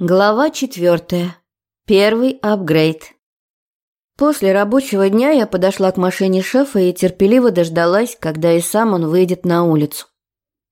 Глава четвертая. Первый апгрейд. После рабочего дня я подошла к машине шефа и терпеливо дождалась, когда и сам он выйдет на улицу.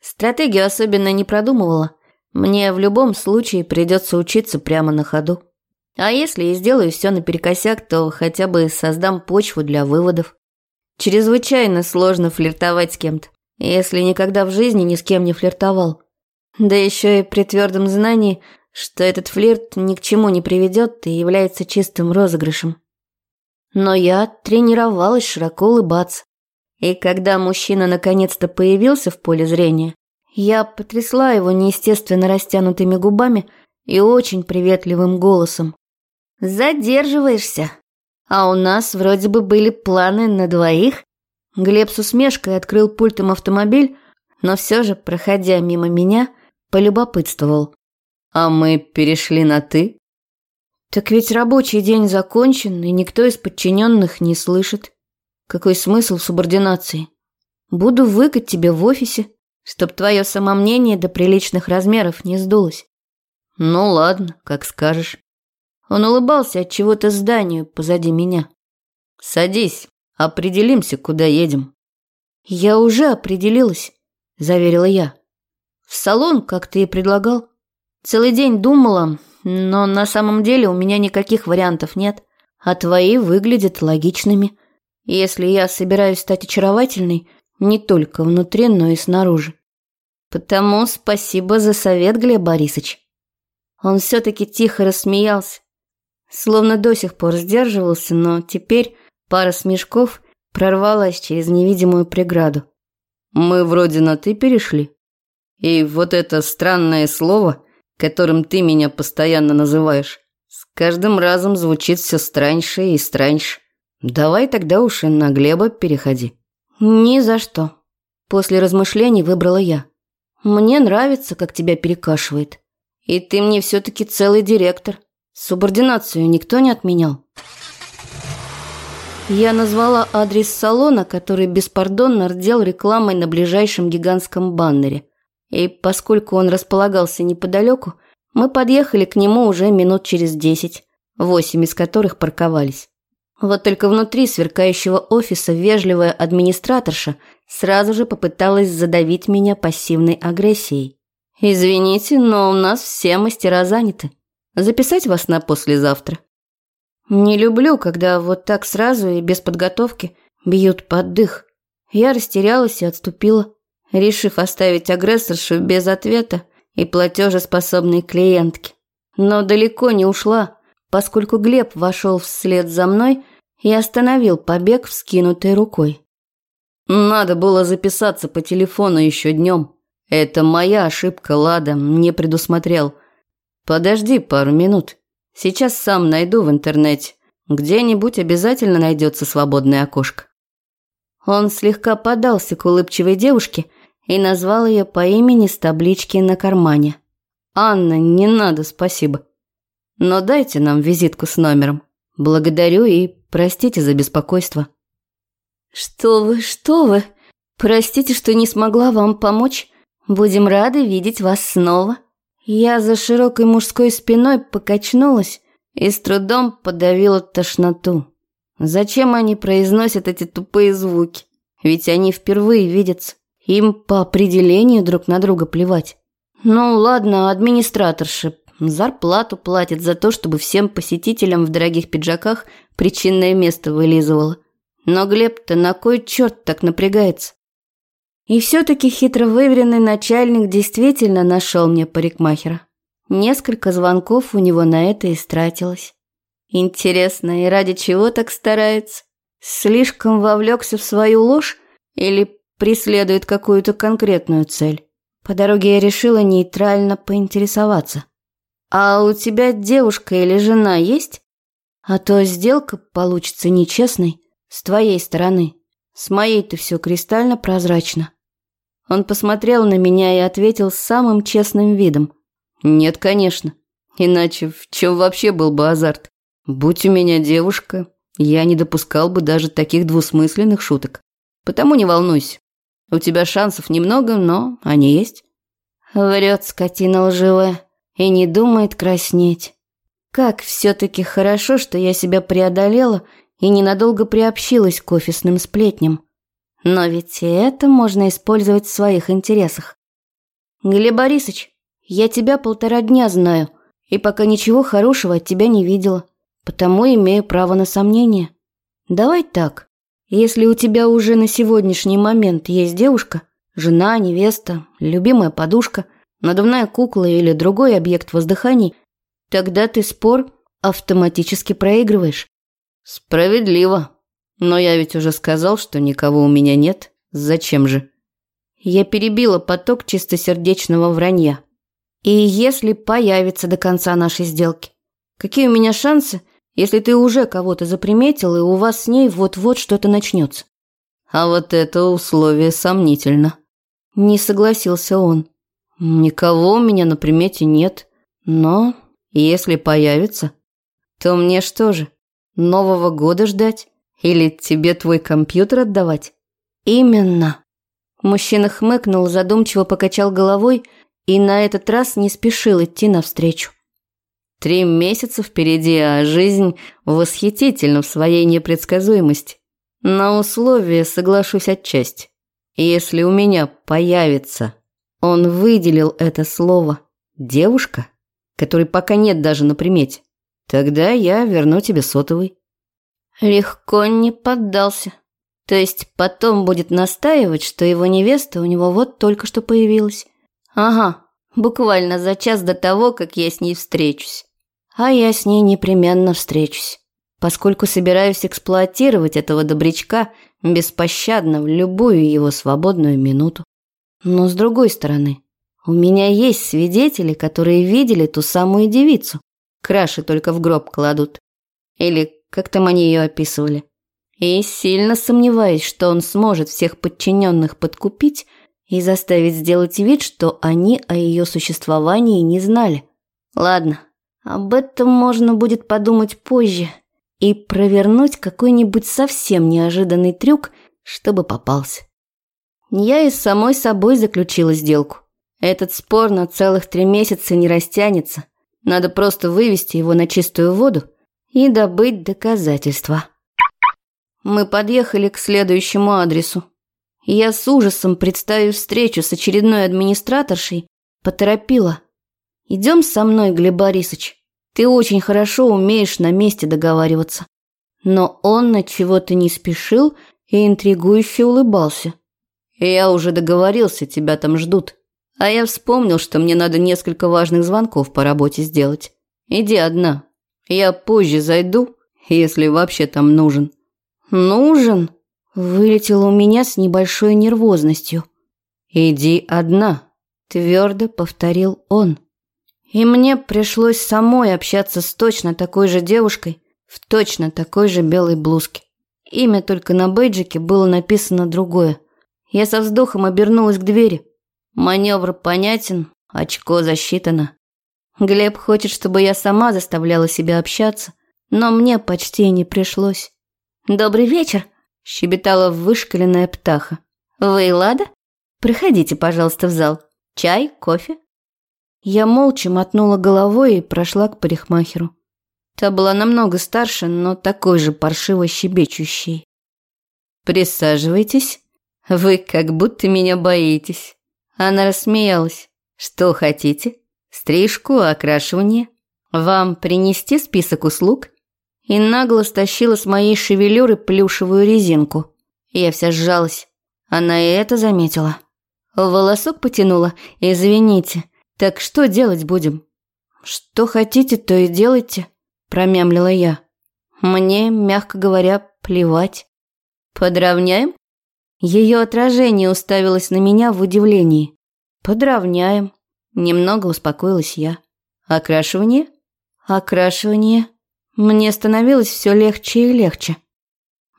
Стратегию особенно не продумывала. Мне в любом случае придется учиться прямо на ходу. А если и сделаю все наперекосяк, то хотя бы создам почву для выводов. Чрезвычайно сложно флиртовать с кем-то, если никогда в жизни ни с кем не флиртовал. Да еще и при твердом знании – что этот флирт ни к чему не приведет и является чистым розыгрышем. Но я тренировалась широко улыбаться. И когда мужчина наконец-то появился в поле зрения, я потрясла его неестественно растянутыми губами и очень приветливым голосом. «Задерживаешься? А у нас вроде бы были планы на двоих?» Глеб с усмешкой открыл пультом автомобиль, но все же, проходя мимо меня, полюбопытствовал. А мы перешли на «ты»? Так ведь рабочий день закончен, и никто из подчиненных не слышит. Какой смысл в субординации? Буду выкать тебе в офисе, чтоб твое самомнение до приличных размеров не сдулось. Ну ладно, как скажешь. Он улыбался от чего-то зданию позади меня. Садись, определимся, куда едем. Я уже определилась, заверила я. В салон, как ты и предлагал. Целый день думала, но на самом деле у меня никаких вариантов нет, а твои выглядят логичными. Если я собираюсь стать очаровательной не только внутри, но и снаружи. Потому спасибо за совет, Глеб Борисович. Он все-таки тихо рассмеялся, словно до сих пор сдерживался, но теперь пара смешков прорвалась через невидимую преграду. Мы вроде на «ты» перешли. И вот это странное слово – которым ты меня постоянно называешь, с каждым разом звучит все страньше и страньше. Давай тогда уж и на Глеба переходи». «Ни за что». После размышлений выбрала я. «Мне нравится, как тебя перекашивает. И ты мне все-таки целый директор. Субординацию никто не отменял». Я назвала адрес салона, который беспардонно рдел рекламой на ближайшем гигантском баннере. И поскольку он располагался неподалеку, мы подъехали к нему уже минут через десять, восемь из которых парковались. Вот только внутри сверкающего офиса вежливая администраторша сразу же попыталась задавить меня пассивной агрессией. «Извините, но у нас все мастера заняты. Записать вас на послезавтра?» «Не люблю, когда вот так сразу и без подготовки бьют под дых». Я растерялась и отступила решив оставить агрессоршу без ответа и платежеспособной клиентки. Но далеко не ушла, поскольку Глеб вошел вслед за мной и остановил побег вскинутой рукой. «Надо было записаться по телефону еще днем. Это моя ошибка, Лада, не предусмотрел. Подожди пару минут. Сейчас сам найду в интернете. Где-нибудь обязательно найдется свободное окошко». Он слегка подался к улыбчивой девушке и назвал ее по имени с таблички на кармане. «Анна, не надо, спасибо. Но дайте нам визитку с номером. Благодарю и простите за беспокойство». «Что вы, что вы? Простите, что не смогла вам помочь. Будем рады видеть вас снова». Я за широкой мужской спиной покачнулась и с трудом подавила тошноту. Зачем они произносят эти тупые звуки? Ведь они впервые видятся. Им по определению друг на друга плевать. Ну ладно, администраторши зарплату платит за то, чтобы всем посетителям в дорогих пиджаках причинное место вылизывала. Но Глеб-то на кой черт так напрягается? И все-таки хитро выверенный начальник действительно нашел мне парикмахера. Несколько звонков у него на это истратилось. Интересно, и ради чего так старается? Слишком вовлекся в свою ложь или преследует какую-то конкретную цель. По дороге я решила нейтрально поинтересоваться. «А у тебя девушка или жена есть? А то сделка получится нечестной с твоей стороны. С моей-то все кристально прозрачно». Он посмотрел на меня и ответил самым честным видом. «Нет, конечно. Иначе в чем вообще был бы азарт? Будь у меня девушка, я не допускал бы даже таких двусмысленных шуток. Потому не волнуйся, у тебя шансов немного, но они есть. Врет скотина лживая. и не думает краснеть. Как все-таки хорошо, что я себя преодолела и ненадолго приобщилась к офисным сплетням. Но ведь и это можно использовать в своих интересах. Глеб Борисович, я тебя полтора дня знаю, и пока ничего хорошего от тебя не видела, потому имею право на сомнение. Давай так, если у тебя уже на сегодняшний момент есть девушка, жена, невеста, любимая подушка, надувная кукла или другой объект воздыханий, тогда ты спор автоматически проигрываешь. Справедливо. Но я ведь уже сказал, что никого у меня нет. Зачем же? Я перебила поток чистосердечного вранья. И если появится до конца нашей сделки? Какие у меня шансы, если ты уже кого-то заприметил, и у вас с ней вот-вот что-то начнется? А вот это условие сомнительно. Не согласился он. Никого у меня на примете нет. Но если появится, то мне что же, Нового года ждать? Или тебе твой компьютер отдавать? Именно. Мужчина хмыкнул, задумчиво покачал головой и на этот раз не спешил идти навстречу. Три месяца впереди, а жизнь восхитительна в своей непредсказуемости. На условие соглашусь отчасти. Если у меня появится, он выделил это слово «девушка», которой пока нет даже на примете, тогда я верну тебе сотовый. Легко не поддался. То есть потом будет настаивать, что его невеста у него вот только что появилась. Ага, буквально за час до того, как я с ней встречусь. А я с ней непременно встречусь, поскольку собираюсь эксплуатировать этого добрячка беспощадно в любую его свободную минуту. Но с другой стороны, у меня есть свидетели, которые видели ту самую девицу. Краши только в гроб кладут. Или как там они ее описывали. И сильно сомневаюсь, что он сможет всех подчиненных подкупить и заставить сделать вид, что они о ее существовании не знали. Ладно, об этом можно будет подумать позже и провернуть какой-нибудь совсем неожиданный трюк, чтобы попался. Я и с самой собой заключила сделку. Этот спор на целых три месяца не растянется. Надо просто вывести его на чистую воду и добыть доказательства. Мы подъехали к следующему адресу. Я с ужасом, представив встречу с очередной администраторшей, поторопила. «Идем со мной, Глеб Борисович. Ты очень хорошо умеешь на месте договариваться». Но он на чего-то не спешил и интригующе улыбался. «Я уже договорился, тебя там ждут. А я вспомнил, что мне надо несколько важных звонков по работе сделать. Иди одна, я позже зайду, если вообще там нужен». «Нужен?» Вылетело у меня с небольшой нервозностью. «Иди одна», – твердо повторил он. И мне пришлось самой общаться с точно такой же девушкой в точно такой же белой блузке. Имя только на бейджике было написано другое. Я со вздохом обернулась к двери. Маневр понятен, очко засчитано. Глеб хочет, чтобы я сама заставляла себя общаться, но мне почти не пришлось. «Добрый вечер», – щебетала вышкаленная птаха. «Вы Лада? Приходите, пожалуйста, в зал. Чай, кофе?» Я молча мотнула головой и прошла к парикмахеру. Та была намного старше, но такой же паршиво щебечущей. «Присаживайтесь. Вы как будто меня боитесь». Она рассмеялась. «Что хотите?» Стрижку, окрашивание. Вам принести список услуг? И нагло стащила с моей шевелюры плюшевую резинку. Я вся сжалась. Она и это заметила. Волосок потянула. Извините. Так что делать будем? Что хотите, то и делайте, промямлила я. Мне, мягко говоря, плевать. Подравняем? Ее отражение уставилось на меня в удивлении. Подравняем. Немного успокоилась я. Окрашивание? Окрашивание. Мне становилось все легче и легче.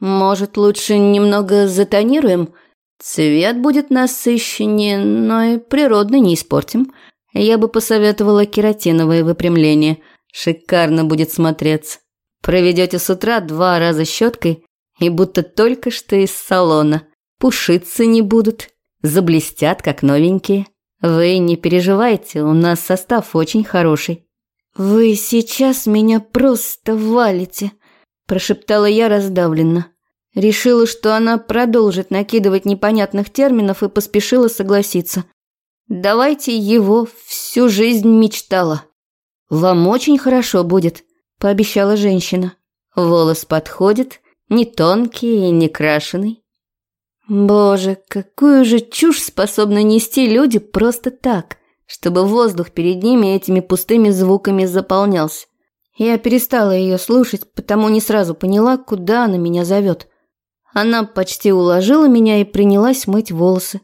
Может, лучше немного затонируем? Цвет будет насыщеннее, но и природный не испортим. Я бы посоветовала кератиновое выпрямление. Шикарно будет смотреться. Проведете с утра два раза щеткой и будто только что из салона. Пушиться не будут, заблестят, как новенькие. Вы не переживайте, у нас состав очень хороший. Вы сейчас меня просто валите, прошептала я раздавленно. Решила, что она продолжит накидывать непонятных терминов и поспешила согласиться. Давайте его всю жизнь мечтала. Вам очень хорошо будет, пообещала женщина. Волос подходит, не тонкий и не крашеный. Боже, какую же чушь способны нести люди просто так, чтобы воздух перед ними этими пустыми звуками заполнялся. Я перестала ее слушать, потому не сразу поняла, куда она меня зовет. Она почти уложила меня и принялась мыть волосы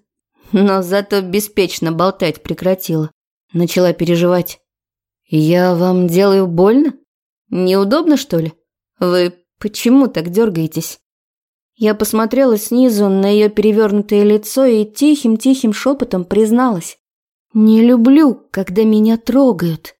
но зато беспечно болтать прекратила. Начала переживать. «Я вам делаю больно? Неудобно, что ли? Вы почему так дергаетесь?» Я посмотрела снизу на ее перевернутое лицо и тихим-тихим шепотом призналась. «Не люблю, когда меня трогают».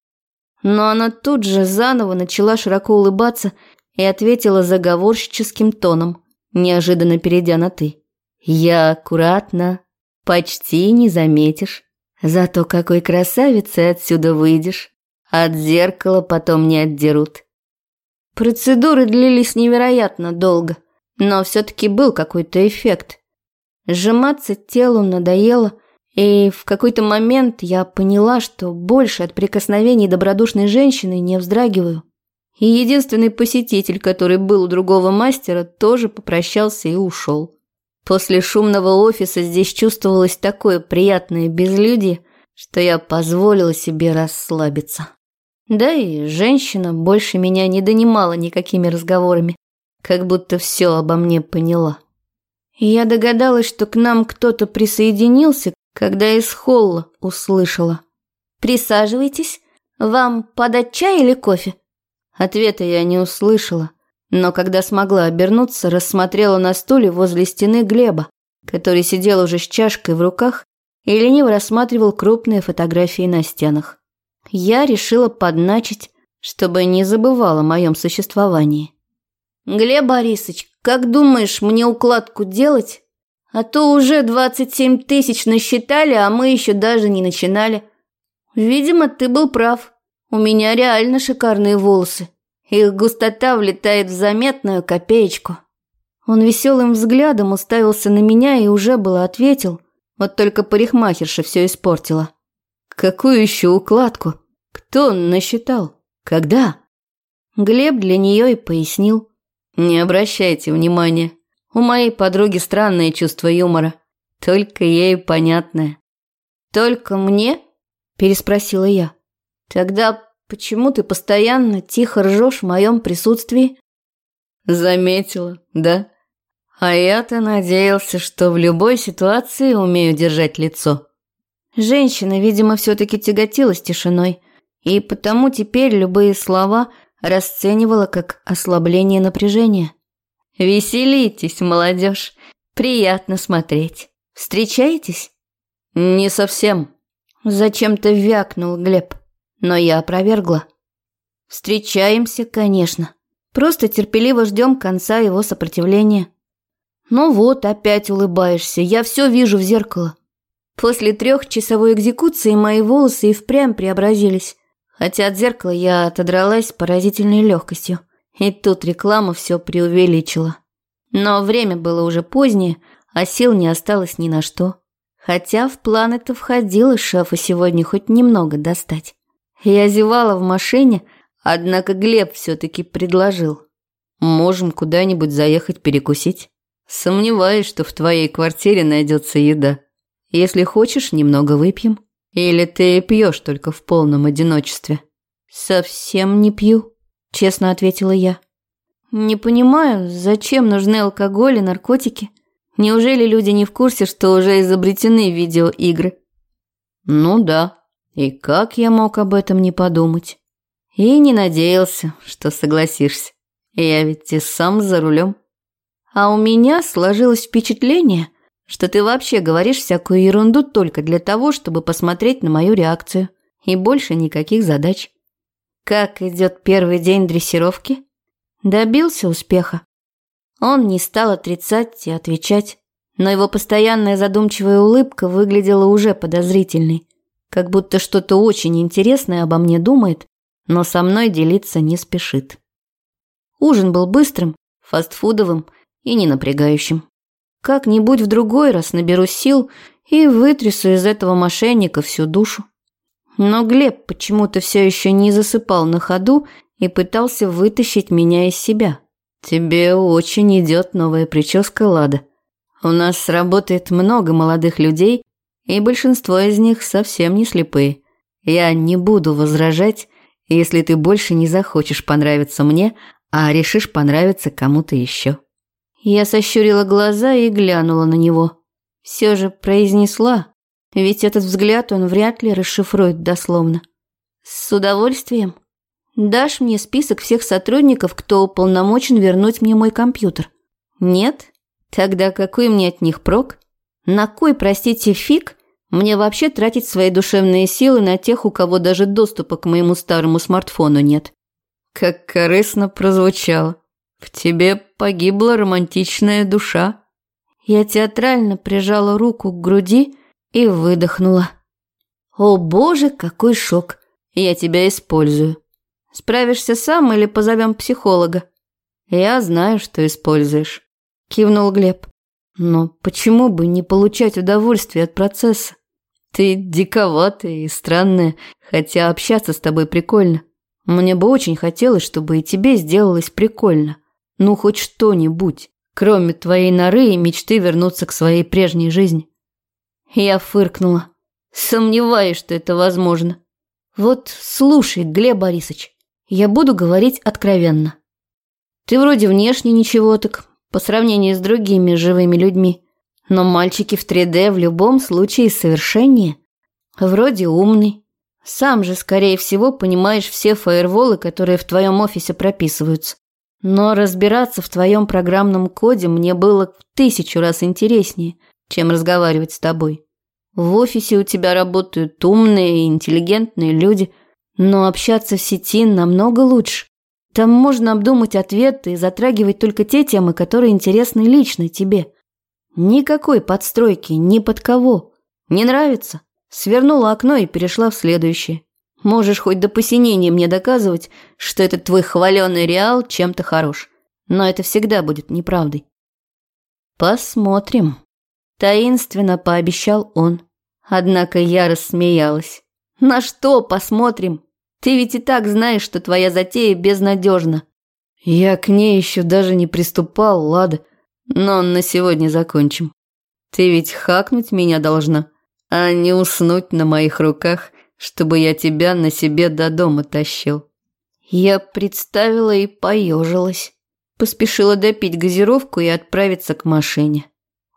Но она тут же заново начала широко улыбаться и ответила заговорщическим тоном, неожиданно перейдя на «ты». «Я аккуратно, Почти не заметишь. Зато какой красавицей отсюда выйдешь. От зеркала потом не отдерут. Процедуры длились невероятно долго, но все-таки был какой-то эффект. Сжиматься телу надоело, и в какой-то момент я поняла, что больше от прикосновений добродушной женщины не вздрагиваю. И единственный посетитель, который был у другого мастера, тоже попрощался и ушел. После шумного офиса здесь чувствовалось такое приятное безлюдье, что я позволила себе расслабиться. Да и женщина больше меня не донимала никакими разговорами, как будто все обо мне поняла. я догадалась, что к нам кто-то присоединился, когда из холла услышала. «Присаживайтесь. Вам подать чай или кофе?» Ответа я не услышала, но когда смогла обернуться, рассмотрела на стуле возле стены Глеба, который сидел уже с чашкой в руках и лениво рассматривал крупные фотографии на стенах. Я решила подначить, чтобы не забывала о моем существовании. «Глеб Борисович, как думаешь, мне укладку делать? А то уже 27 тысяч насчитали, а мы еще даже не начинали. Видимо, ты был прав. У меня реально шикарные волосы. Их густота влетает в заметную копеечку. Он веселым взглядом уставился на меня и уже было ответил, вот только парикмахерша все испортила. Какую еще укладку? Кто насчитал? Когда? Глеб для нее и пояснил. Не обращайте внимания. У моей подруги странное чувство юмора. Только ей понятное. Только мне? Переспросила я. Тогда Почему ты постоянно тихо ржешь в моем присутствии? Заметила, да? А я-то надеялся, что в любой ситуации умею держать лицо. Женщина, видимо, все-таки тяготилась тишиной, и потому теперь любые слова расценивала как ослабление напряжения. «Веселитесь, молодежь, приятно смотреть. Встречаетесь?» «Не совсем», – зачем-то вякнул Глеб но я опровергла. Встречаемся, конечно. Просто терпеливо ждем конца его сопротивления. Ну вот, опять улыбаешься, я все вижу в зеркало. После трехчасовой экзекуции мои волосы и впрямь преобразились. Хотя от зеркала я отодралась поразительной легкостью. И тут реклама все преувеличила. Но время было уже позднее, а сил не осталось ни на что. Хотя в план это входило шефа сегодня хоть немного достать. Я зевала в машине, однако Глеб все-таки предложил. «Можем куда-нибудь заехать перекусить. Сомневаюсь, что в твоей квартире найдется еда. Если хочешь, немного выпьем. Или ты пьешь только в полном одиночестве?» «Совсем не пью», – честно ответила я. «Не понимаю, зачем нужны алкоголь и наркотики? Неужели люди не в курсе, что уже изобретены видеоигры?» «Ну да», и как я мог об этом не подумать? И не надеялся, что согласишься. Я ведь и сам за рулем. А у меня сложилось впечатление, что ты вообще говоришь всякую ерунду только для того, чтобы посмотреть на мою реакцию. И больше никаких задач. Как идет первый день дрессировки? Добился успеха. Он не стал отрицать и отвечать. но его постоянная задумчивая улыбка выглядела уже подозрительной, как будто что-то очень интересное обо мне думает, но со мной делиться не спешит. Ужин был быстрым, фастфудовым и не напрягающим. Как-нибудь в другой раз наберу сил и вытрясу из этого мошенника всю душу. Но Глеб почему-то все еще не засыпал на ходу и пытался вытащить меня из себя. «Тебе очень идет новая прическа, Лада. У нас работает много молодых людей, и большинство из них совсем не слепые. Я не буду возражать, если ты больше не захочешь понравиться мне, а решишь понравиться кому-то еще». Я сощурила глаза и глянула на него. Все же произнесла, ведь этот взгляд он вряд ли расшифрует дословно. «С удовольствием. Дашь мне список всех сотрудников, кто уполномочен вернуть мне мой компьютер?» «Нет? Тогда какой мне от них прок? На кой, простите, фиг мне вообще тратить свои душевные силы на тех, у кого даже доступа к моему старому смартфону нет?» Как корыстно прозвучало. В тебе погибла романтичная душа. Я театрально прижала руку к груди и выдохнула. О боже, какой шок! Я тебя использую. Справишься сам или позовем психолога? Я знаю, что используешь. Кивнул Глеб. Но почему бы не получать удовольствие от процесса? Ты диковатая и странная, хотя общаться с тобой прикольно. Мне бы очень хотелось, чтобы и тебе сделалось прикольно. Ну, хоть что-нибудь, кроме твоей норы и мечты вернуться к своей прежней жизни. Я фыркнула. Сомневаюсь, что это возможно. Вот слушай, Глеб Борисович, я буду говорить откровенно. Ты вроде внешне ничего так, по сравнению с другими живыми людьми. Но мальчики в 3D в любом случае совершеннее. Вроде умный, сам же, скорее всего, понимаешь все фаерволы, которые в твоем офисе прописываются. Но разбираться в твоем программном коде мне было в тысячу раз интереснее, чем разговаривать с тобой. В офисе у тебя работают умные и интеллигентные люди, но общаться в сети намного лучше. Там можно обдумать ответы и затрагивать только те темы, которые интересны лично тебе. Никакой подстройки ни под кого. Не нравится? Свернула окно и перешла в следующее. Можешь хоть до посинения мне доказывать, что этот твой хваленый реал чем-то хорош. Но это всегда будет неправдой. Посмотрим. Таинственно пообещал он. Однако я рассмеялась. На что посмотрим? Ты ведь и так знаешь, что твоя затея безнадежна. Я к ней еще даже не приступал, Лада. Но на сегодня закончим. Ты ведь хакнуть меня должна а не уснуть на моих руках, чтобы я тебя на себе до дома тащил. Я представила и поежилась. Поспешила допить газировку и отправиться к машине.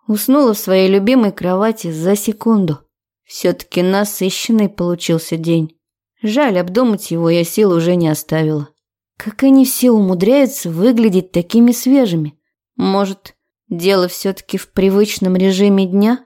Уснула в своей любимой кровати за секунду. Все-таки насыщенный получился день. Жаль, обдумать его я сил уже не оставила. Как они все умудряются выглядеть такими свежими? Может, дело все-таки в привычном режиме дня?